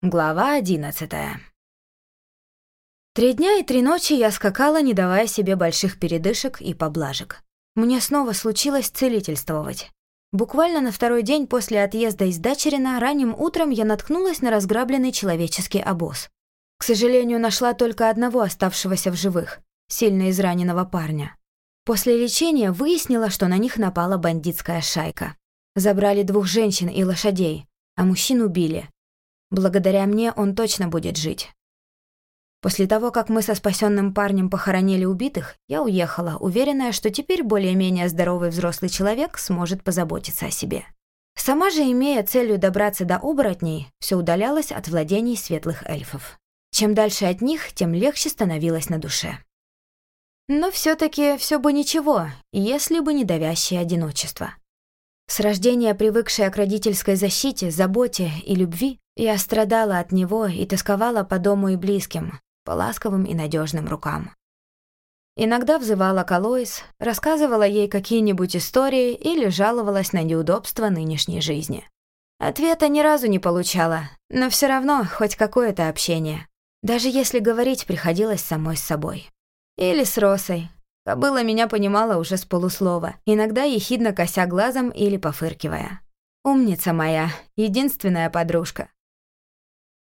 Глава одиннадцатая. Три дня и три ночи я скакала, не давая себе больших передышек и поблажек. Мне снова случилось целительствовать. Буквально на второй день после отъезда из Дачерина ранним утром я наткнулась на разграбленный человеческий обоз. К сожалению, нашла только одного оставшегося в живых, сильно израненного парня. После лечения выяснила, что на них напала бандитская шайка. Забрали двух женщин и лошадей, а мужчин убили – Благодаря мне он точно будет жить. После того, как мы со спасенным парнем похоронили убитых, я уехала, уверенная, что теперь более-менее здоровый взрослый человек сможет позаботиться о себе. Сама же, имея целью добраться до оборотней, все удалялась от владений светлых эльфов. Чем дальше от них, тем легче становилось на душе. Но все таки все бы ничего, если бы не давящее одиночество. С рождения привыкшая к родительской защите, заботе и любви, я страдала от него и тосковала по дому и близким, по ласковым и надежным рукам. Иногда взывала к Алоис, рассказывала ей какие-нибудь истории или жаловалась на неудобства нынешней жизни. Ответа ни разу не получала, но все равно хоть какое-то общение. Даже если говорить приходилось самой с собой. Или с Росой. Кобыла меня понимала уже с полуслова, иногда ехидно кося глазом или пофыркивая. «Умница моя, единственная подружка,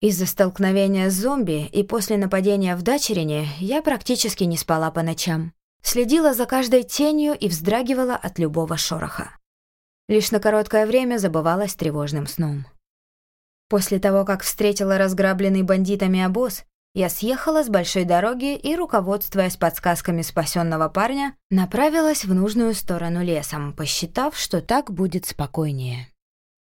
из-за столкновения с зомби и после нападения в Дачерине я практически не спала по ночам. Следила за каждой тенью и вздрагивала от любого шороха. Лишь на короткое время забывалась тревожным сном. После того, как встретила разграбленный бандитами обоз, я съехала с большой дороги и, руководствуясь подсказками спасенного парня, направилась в нужную сторону лесом, посчитав, что так будет спокойнее.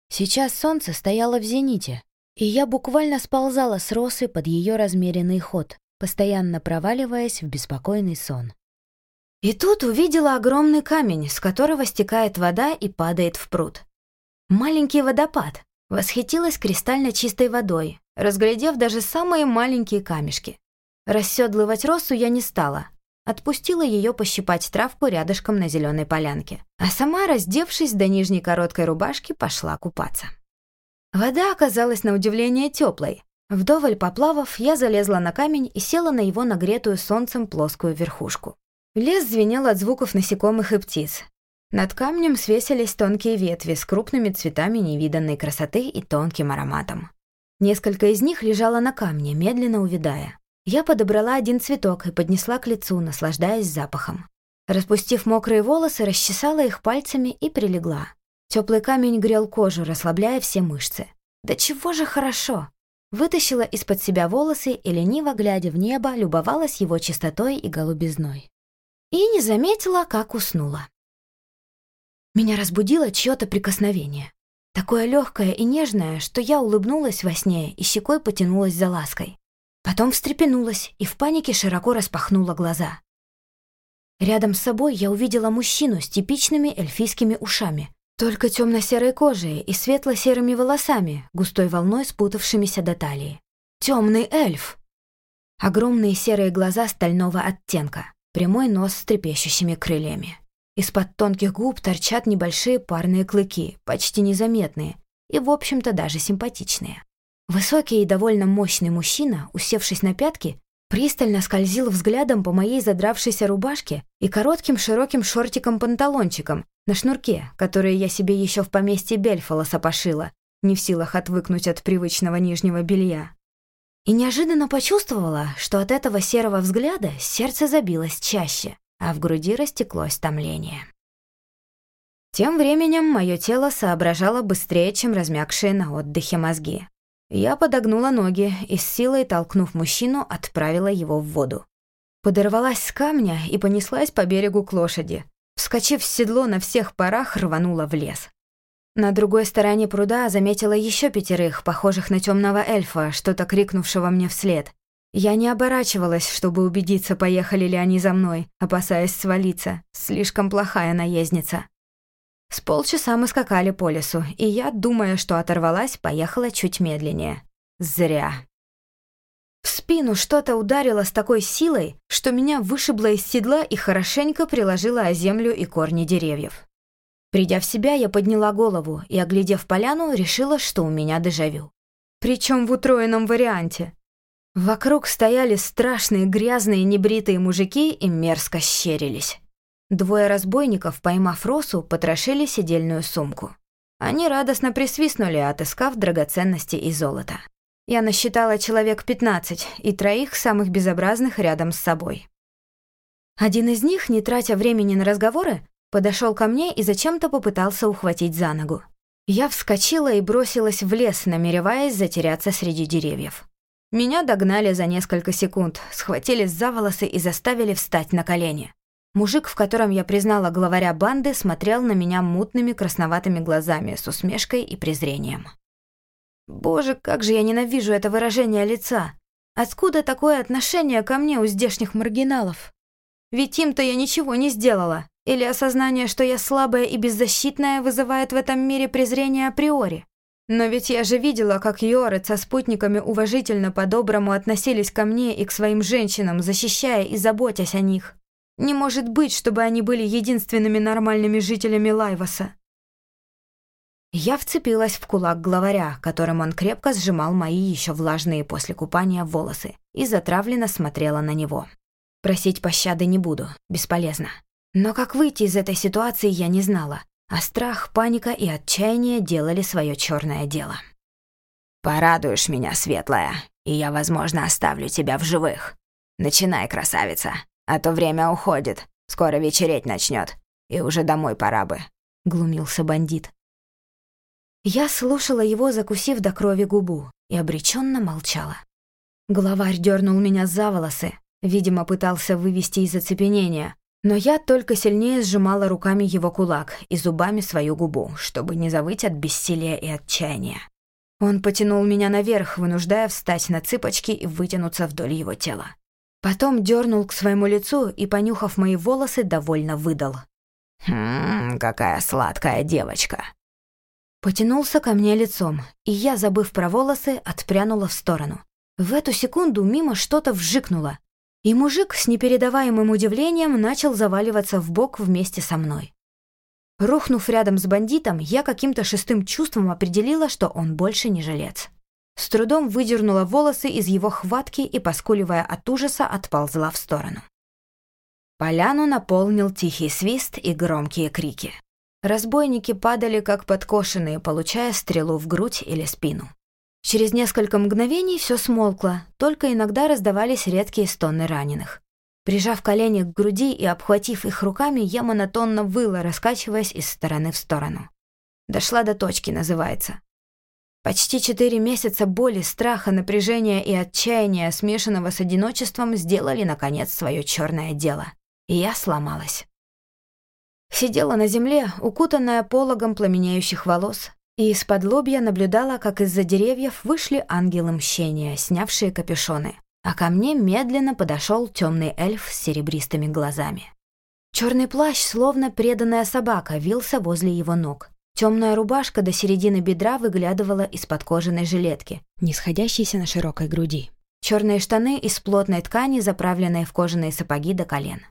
Сейчас солнце стояло в зените, и я буквально сползала с росы под ее размеренный ход, постоянно проваливаясь в беспокойный сон. И тут увидела огромный камень, с которого стекает вода и падает в пруд. Маленький водопад. Восхитилась кристально чистой водой, разглядев даже самые маленькие камешки. Расседлывать росу я не стала. Отпустила ее пощипать травку рядышком на зеленой полянке. А сама, раздевшись до нижней короткой рубашки, пошла купаться. Вода оказалась на удивление теплой. Вдоволь поплавав, я залезла на камень и села на его нагретую солнцем плоскую верхушку. Лес звенел от звуков насекомых и птиц. Над камнем свесились тонкие ветви с крупными цветами невиданной красоты и тонким ароматом. Несколько из них лежало на камне, медленно увядая. Я подобрала один цветок и поднесла к лицу, наслаждаясь запахом. Распустив мокрые волосы, расчесала их пальцами и прилегла. Теплый камень грел кожу, расслабляя все мышцы. Да чего же хорошо! Вытащила из-под себя волосы и, лениво глядя в небо, любовалась его чистотой и голубизной. И не заметила, как уснула. Меня разбудило чье-то прикосновение. Такое легкое и нежное, что я улыбнулась во сне и щекой потянулась за лаской. Потом встрепенулась и в панике широко распахнула глаза. Рядом с собой я увидела мужчину с типичными эльфийскими ушами, только темно-серой кожей и светло-серыми волосами, густой волной спутавшимися до талии. Темный эльф! Огромные серые глаза стального оттенка, прямой нос с трепещущими крыльями. Из-под тонких губ торчат небольшие парные клыки, почти незаметные и, в общем-то, даже симпатичные. Высокий и довольно мощный мужчина, усевшись на пятки, пристально скользил взглядом по моей задравшейся рубашке и коротким широким шортикам-панталончикам, на шнурке, который я себе еще в поместье Бельфолоса пошила, не в силах отвыкнуть от привычного нижнего белья. И неожиданно почувствовала, что от этого серого взгляда сердце забилось чаще, а в груди растеклось томление. Тем временем мое тело соображало быстрее, чем размягшие на отдыхе мозги. Я подогнула ноги и с силой, толкнув мужчину, отправила его в воду. Подорвалась с камня и понеслась по берегу к лошади, Вскочив в седло, на всех парах рванула в лес. На другой стороне пруда заметила еще пятерых, похожих на темного эльфа, что-то крикнувшего мне вслед. Я не оборачивалась, чтобы убедиться, поехали ли они за мной, опасаясь свалиться. Слишком плохая наездница. С полчаса мы скакали по лесу, и я, думая, что оторвалась, поехала чуть медленнее. Зря. В спину что-то ударило с такой силой, что меня вышибло из седла и хорошенько приложило о землю и корни деревьев. Придя в себя, я подняла голову и, оглядев поляну, решила, что у меня дежавю. причем в утроенном варианте. Вокруг стояли страшные грязные небритые мужики и мерзко щерились. Двое разбойников, поймав Росу, потрошили сидельную сумку. Они радостно присвистнули, отыскав драгоценности и золото. Я насчитала человек 15 и троих самых безобразных рядом с собой. Один из них, не тратя времени на разговоры, подошел ко мне и зачем-то попытался ухватить за ногу. Я вскочила и бросилась в лес, намереваясь затеряться среди деревьев. Меня догнали за несколько секунд, схватили за волосы и заставили встать на колени. Мужик, в котором я признала главаря банды, смотрел на меня мутными красноватыми глазами с усмешкой и презрением. Боже, как же я ненавижу это выражение лица. Откуда такое отношение ко мне у здешних маргиналов? Ведь им-то я ничего не сделала. Или осознание, что я слабая и беззащитная, вызывает в этом мире презрение априори. Но ведь я же видела, как Йорет со спутниками уважительно по-доброму относились ко мне и к своим женщинам, защищая и заботясь о них. Не может быть, чтобы они были единственными нормальными жителями Лайваса. Я вцепилась в кулак главаря, которым он крепко сжимал мои еще влажные после купания волосы, и затравленно смотрела на него. Просить пощады не буду, бесполезно. Но как выйти из этой ситуации я не знала, а страх, паника и отчаяние делали свое черное дело. «Порадуешь меня, светлая, и я, возможно, оставлю тебя в живых. Начинай, красавица, а то время уходит, скоро вечереть начнет, и уже домой пора бы», — глумился бандит. Я слушала его, закусив до крови губу, и обреченно молчала. Главарь дернул меня за волосы, видимо, пытался вывести из оцепенения, но я только сильнее сжимала руками его кулак и зубами свою губу, чтобы не завыть от бессилия и отчаяния. Он потянул меня наверх, вынуждая встать на цыпочки и вытянуться вдоль его тела. Потом дернул к своему лицу и, понюхав мои волосы, довольно выдал. «Хм, какая сладкая девочка!» Потянулся ко мне лицом, и я, забыв про волосы, отпрянула в сторону. В эту секунду мимо что-то вжикнуло, и мужик с непередаваемым удивлением начал заваливаться в бок вместе со мной. Рухнув рядом с бандитом, я каким-то шестым чувством определила, что он больше не жилец. С трудом выдернула волосы из его хватки и, поскуливая от ужаса, отползла в сторону. Поляну наполнил тихий свист и громкие крики. Разбойники падали как подкошенные, получая стрелу в грудь или спину. Через несколько мгновений все смолкло, только иногда раздавались редкие стоны раненых. Прижав колени к груди и обхватив их руками, я монотонно выла, раскачиваясь из стороны в сторону. Дошла до точки, называется. Почти четыре месяца боли, страха, напряжения и отчаяния, смешанного с одиночеством, сделали, наконец, свое черное дело. И я сломалась. Сидела на земле, укутанная пологом пламенеющих волос, и из-под лобья наблюдала, как из-за деревьев вышли ангелы мщения, снявшие капюшоны, а ко мне медленно подошел темный эльф с серебристыми глазами. Черный плащ, словно преданная собака, вился возле его ног. Темная рубашка до середины бедра выглядывала из-под кожаной жилетки, не сходящейся на широкой груди. Черные штаны из плотной ткани, заправленные в кожаные сапоги до колен.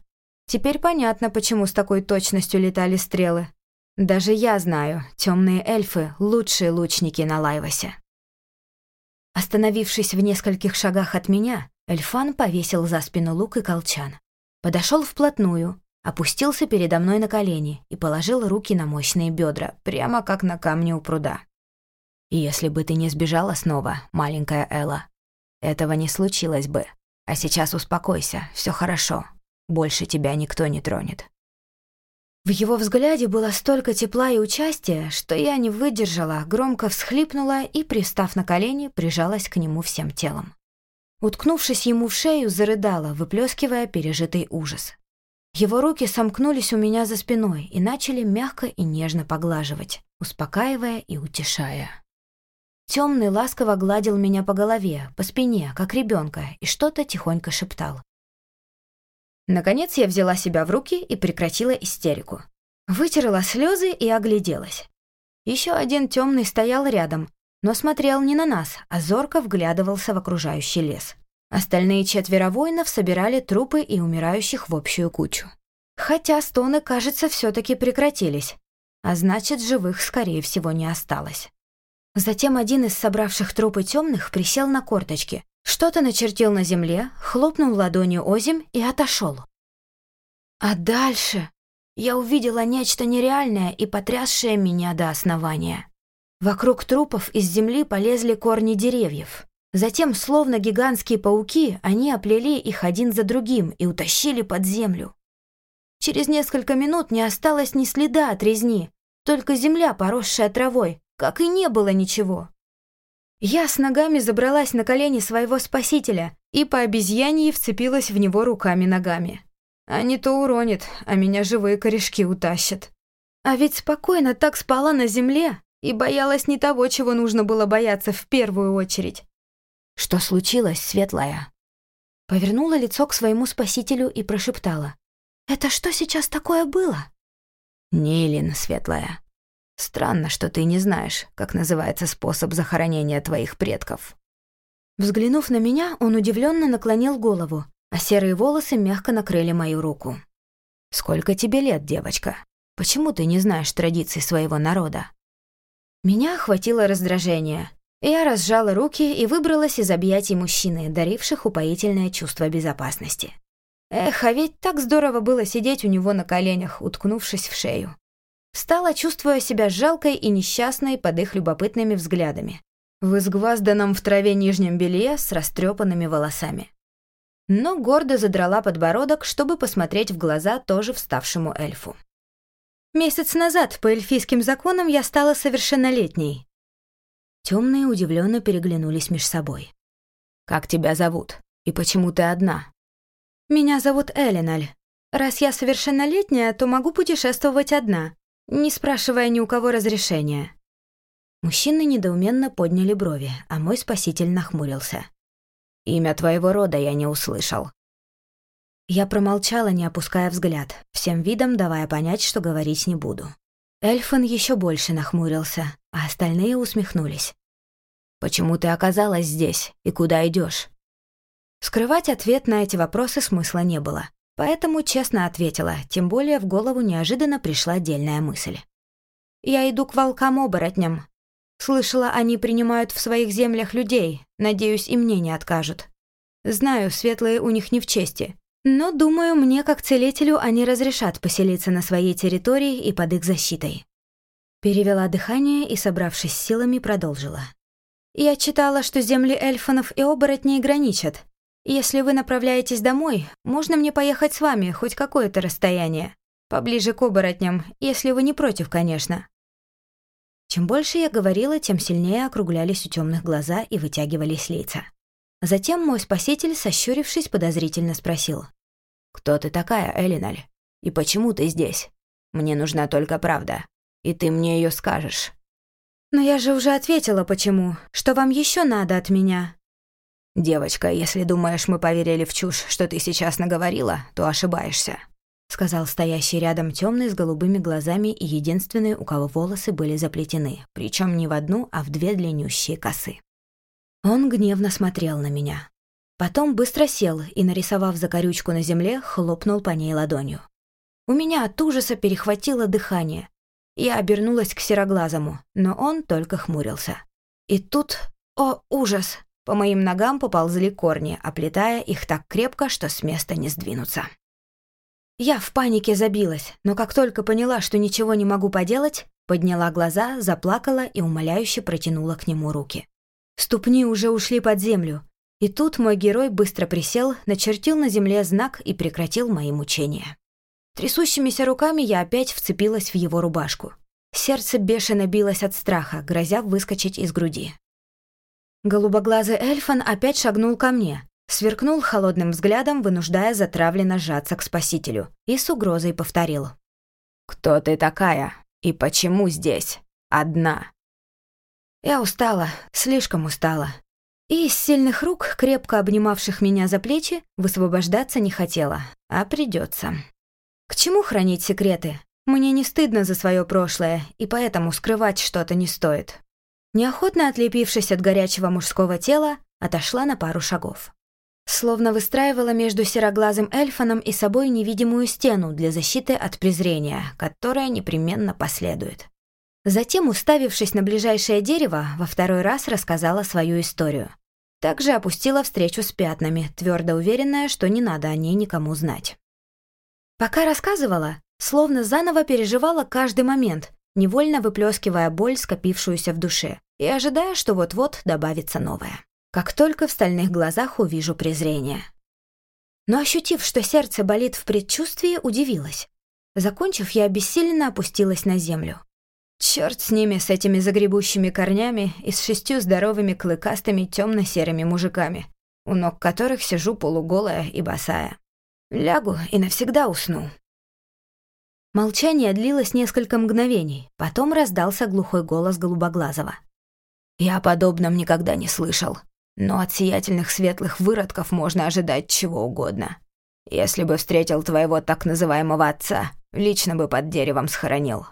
Теперь понятно, почему с такой точностью летали стрелы. Даже я знаю, темные эльфы — лучшие лучники на Лайвасе. Остановившись в нескольких шагах от меня, Эльфан повесил за спину лук и колчан. Подошел вплотную, опустился передо мной на колени и положил руки на мощные бедра, прямо как на камне у пруда. «Если бы ты не сбежала снова, маленькая Элла, этого не случилось бы. А сейчас успокойся, все хорошо. Больше тебя никто не тронет». В его взгляде было столько тепла и участия, что я не выдержала, громко всхлипнула и, пристав на колени, прижалась к нему всем телом. Уткнувшись ему в шею, зарыдала, выплескивая пережитый ужас. Его руки сомкнулись у меня за спиной и начали мягко и нежно поглаживать, успокаивая и утешая. Темный ласково гладил меня по голове, по спине, как ребенка, и что-то тихонько шептал. Наконец я взяла себя в руки и прекратила истерику. Вытерла слезы и огляделась. Еще один темный стоял рядом, но смотрел не на нас, а зорко вглядывался в окружающий лес. Остальные четверо воинов собирали трупы и умирающих в общую кучу. Хотя стоны, кажется, все таки прекратились, а значит, живых, скорее всего, не осталось. Затем один из собравших трупы темных присел на корточки, что-то начертил на земле, хлопнул ладонью озимь и отошел. А дальше я увидела нечто нереальное и потрясшее меня до основания. Вокруг трупов из земли полезли корни деревьев. Затем, словно гигантские пауки, они оплели их один за другим и утащили под землю. Через несколько минут не осталось ни следа от резни, только земля, поросшая травой, как и не было ничего. Я с ногами забралась на колени своего спасителя и по обезьянье вцепилась в него руками-ногами. А не то уронит, а меня живые корешки утащат. А ведь спокойно так спала на земле и боялась не того, чего нужно было бояться в первую очередь. «Что случилось, светлая?» Повернула лицо к своему спасителю и прошептала. «Это что сейчас такое было?» «Нилин, светлая. Странно, что ты не знаешь, как называется способ захоронения твоих предков». Взглянув на меня, он удивленно наклонил голову, а серые волосы мягко накрыли мою руку. «Сколько тебе лет, девочка? Почему ты не знаешь традиций своего народа?» Меня охватило раздражение. Я разжала руки и выбралась из объятий мужчины, даривших упоительное чувство безопасности. Эх, а ведь так здорово было сидеть у него на коленях, уткнувшись в шею. Встала, чувствуя себя жалкой и несчастной под их любопытными взглядами. В изгвазданном в траве нижнем белье с растрепанными волосами. Но гордо задрала подбородок, чтобы посмотреть в глаза тоже вставшему эльфу. Месяц назад по эльфийским законам я стала совершеннолетней. Темные удивленно переглянулись меж собой. «Как тебя зовут? И почему ты одна?» «Меня зовут Элиналь. Раз я совершеннолетняя, то могу путешествовать одна, не спрашивая ни у кого разрешения». Мужчины недоуменно подняли брови, а мой спаситель нахмурился. «Имя твоего рода я не услышал. Я промолчала, не опуская взгляд, всем видом давая понять, что говорить не буду. Эльфан еще больше нахмурился, а остальные усмехнулись. «Почему ты оказалась здесь и куда идешь? Скрывать ответ на эти вопросы смысла не было, поэтому честно ответила, тем более в голову неожиданно пришла отдельная мысль. «Я иду к волкам-оборотням. Слышала, они принимают в своих землях людей, надеюсь, и мне не откажут. Знаю, светлые у них не в чести, но, думаю, мне, как целителю, они разрешат поселиться на своей территории и под их защитой. Перевела дыхание и, собравшись силами, продолжила. Я читала, что земли эльфанов и оборотней граничат. Если вы направляетесь домой, можно мне поехать с вами хоть какое-то расстояние. Поближе к оборотням, если вы не против, конечно. Чем больше я говорила, тем сильнее округлялись у темных глаза и вытягивались лица. Затем мой спаситель, сощурившись, подозрительно спросил. «Кто ты такая, Элиналь? И почему ты здесь? Мне нужна только правда, и ты мне ее скажешь». «Но я же уже ответила, почему. Что вам еще надо от меня?» «Девочка, если думаешь, мы поверили в чушь, что ты сейчас наговорила, то ошибаешься», сказал стоящий рядом темный с голубыми глазами и единственный, у кого волосы были заплетены, причем не в одну, а в две длиннющие косы. Он гневно смотрел на меня. Потом быстро сел и, нарисовав закорючку на земле, хлопнул по ней ладонью. У меня от ужаса перехватило дыхание. Я обернулась к сероглазому, но он только хмурился. И тут, о ужас, по моим ногам поползли корни, оплетая их так крепко, что с места не сдвинуться. Я в панике забилась, но как только поняла, что ничего не могу поделать, подняла глаза, заплакала и умоляюще протянула к нему руки. Ступни уже ушли под землю. И тут мой герой быстро присел, начертил на земле знак и прекратил мои мучения. Трясущимися руками я опять вцепилась в его рубашку. Сердце бешено билось от страха, грозя выскочить из груди. Голубоглазый эльфан опять шагнул ко мне, сверкнул холодным взглядом, вынуждая затравленно сжаться к спасителю, и с угрозой повторил. «Кто ты такая? И почему здесь? Одна?» Я устала, слишком устала. И из сильных рук, крепко обнимавших меня за плечи, высвобождаться не хотела, а придется. К чему хранить секреты? Мне не стыдно за свое прошлое, и поэтому скрывать что-то не стоит. Неохотно отлепившись от горячего мужского тела, отошла на пару шагов. Словно выстраивала между сероглазым эльфаном и собой невидимую стену для защиты от презрения, которая непременно последует. Затем, уставившись на ближайшее дерево, во второй раз рассказала свою историю. Также опустила встречу с пятнами, твердо уверенная, что не надо о ней никому знать. Пока рассказывала, словно заново переживала каждый момент, невольно выплескивая боль, скопившуюся в душе, и ожидая, что вот-вот добавится новое. Как только в стальных глазах увижу презрение. Но ощутив, что сердце болит в предчувствии, удивилась. Закончив, я обессиленно опустилась на землю. Черт с ними, с этими загребущими корнями и с шестью здоровыми клыкастыми темно-серыми мужиками, у ног которых сижу полуголая и босая. Лягу и навсегда усну. Молчание длилось несколько мгновений, потом раздался глухой голос Голубоглазого. «Я о подобном никогда не слышал, но от сиятельных светлых выродков можно ожидать чего угодно. Если бы встретил твоего так называемого отца, лично бы под деревом схоронил».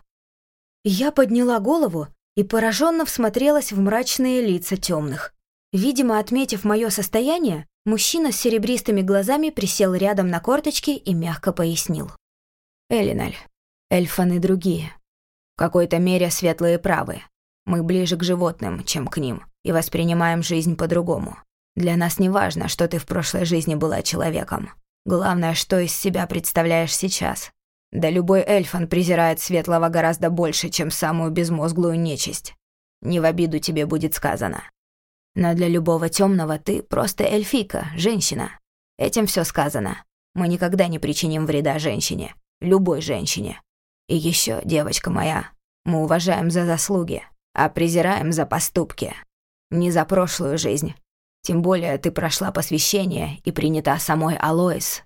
Я подняла голову и пораженно всмотрелась в мрачные лица темных. Видимо, отметив мое состояние, мужчина с серебристыми глазами присел рядом на корточки и мягко пояснил. «Элиналь, эльфаны другие. В какой-то мере светлые правы. Мы ближе к животным, чем к ним, и воспринимаем жизнь по-другому. Для нас не важно, что ты в прошлой жизни была человеком. Главное, что из себя представляешь сейчас. Да любой эльфан презирает светлого гораздо больше, чем самую безмозглую нечисть. Не в обиду тебе будет сказано. Но для любого темного ты просто эльфийка, женщина. Этим все сказано. Мы никогда не причиним вреда женщине, любой женщине. И еще, девочка моя, мы уважаем за заслуги, а презираем за поступки. Не за прошлую жизнь. Тем более ты прошла посвящение и принята самой Алоис,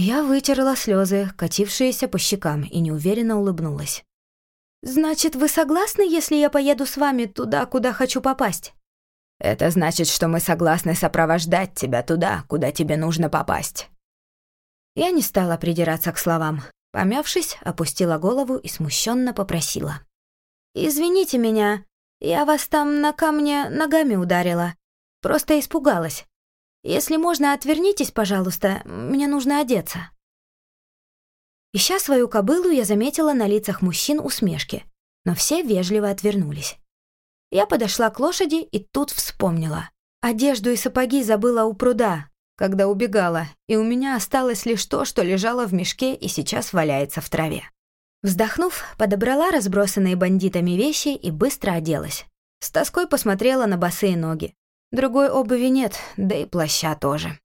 я вытерла слезы, катившиеся по щекам, и неуверенно улыбнулась. «Значит, вы согласны, если я поеду с вами туда, куда хочу попасть?» «Это значит, что мы согласны сопровождать тебя туда, куда тебе нужно попасть». Я не стала придираться к словам. Помявшись, опустила голову и смущенно попросила. «Извините меня, я вас там на камне ногами ударила. Просто испугалась. Если можно, отвернитесь, пожалуйста, мне нужно одеться». Ища свою кобылу, я заметила на лицах мужчин усмешки, но все вежливо отвернулись. Я подошла к лошади и тут вспомнила. Одежду и сапоги забыла у пруда, когда убегала, и у меня осталось лишь то, что лежало в мешке и сейчас валяется в траве. Вздохнув, подобрала разбросанные бандитами вещи и быстро оделась. С тоской посмотрела на босые ноги. Другой обуви нет, да и плаща тоже.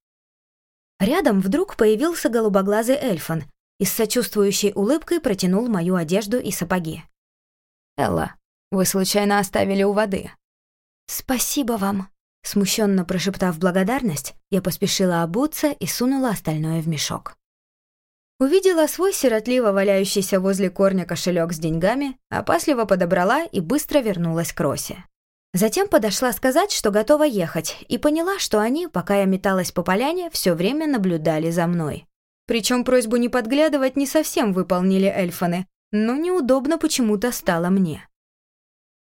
Рядом вдруг появился голубоглазый эльфан и с сочувствующей улыбкой протянул мою одежду и сапоги. «Элла, вы случайно оставили у воды?» «Спасибо вам», — смущенно прошептав благодарность, я поспешила обуться и сунула остальное в мешок. Увидела свой сиротливо валяющийся возле корня кошелек с деньгами, опасливо подобрала и быстро вернулась к Росе. Затем подошла сказать, что готова ехать, и поняла, что они, пока я металась по поляне, все время наблюдали за мной. Причем просьбу не подглядывать не совсем выполнили эльфаны, но неудобно почему-то стало мне.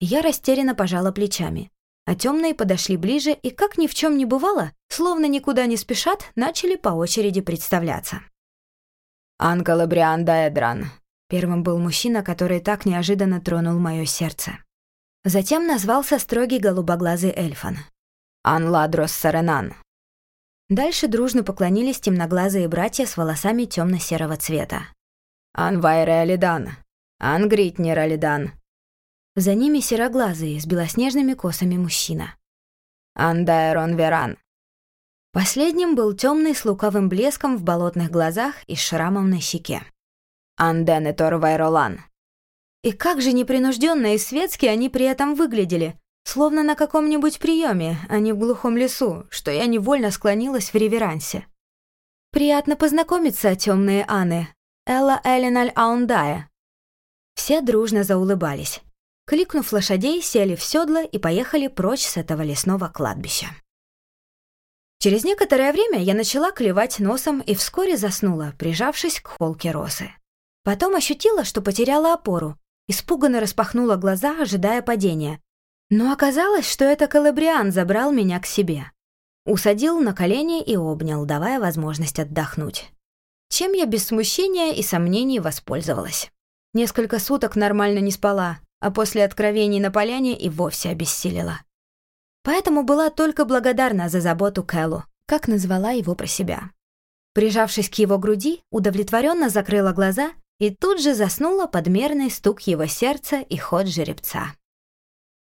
Я растерянно пожала плечами, а темные подошли ближе и, как ни в чем не бывало, словно никуда не спешат, начали по очереди представляться. «Анкалабриан Даэдран», — первым был мужчина, который так неожиданно тронул мое сердце. Затем назвался строгий голубоглазый эльфан. «Анладрос Саренан». Дальше дружно поклонились темноглазые братья с волосами темно серого цвета. «Анвайре Алидан», «Ангритнер Алидан». За ними сероглазый, с белоснежными косами мужчина. «Андайрон Веран». Последним был темный с луковым блеском в болотных глазах и шрамом на щеке. «Анденетор Вайролан». И как же непринужденно и светски они при этом выглядели, словно на каком-нибудь приеме, а не в глухом лесу, что я невольно склонилась в реверансе. «Приятно познакомиться, темные Анны. Элла Элиналь Аундая». Все дружно заулыбались. Кликнув лошадей, сели в седло и поехали прочь с этого лесного кладбища. Через некоторое время я начала клевать носом и вскоре заснула, прижавшись к холке росы. Потом ощутила, что потеряла опору, Испуганно распахнула глаза, ожидая падения. Но оказалось, что это Калабриан забрал меня к себе. Усадил на колени и обнял, давая возможность отдохнуть. Чем я без смущения и сомнений воспользовалась. Несколько суток нормально не спала, а после откровений на поляне и вовсе обессилила. Поэтому была только благодарна за заботу Кэллу, как назвала его про себя. Прижавшись к его груди, удовлетворенно закрыла глаза и тут же заснула под мерный стук его сердца и ход жеребца.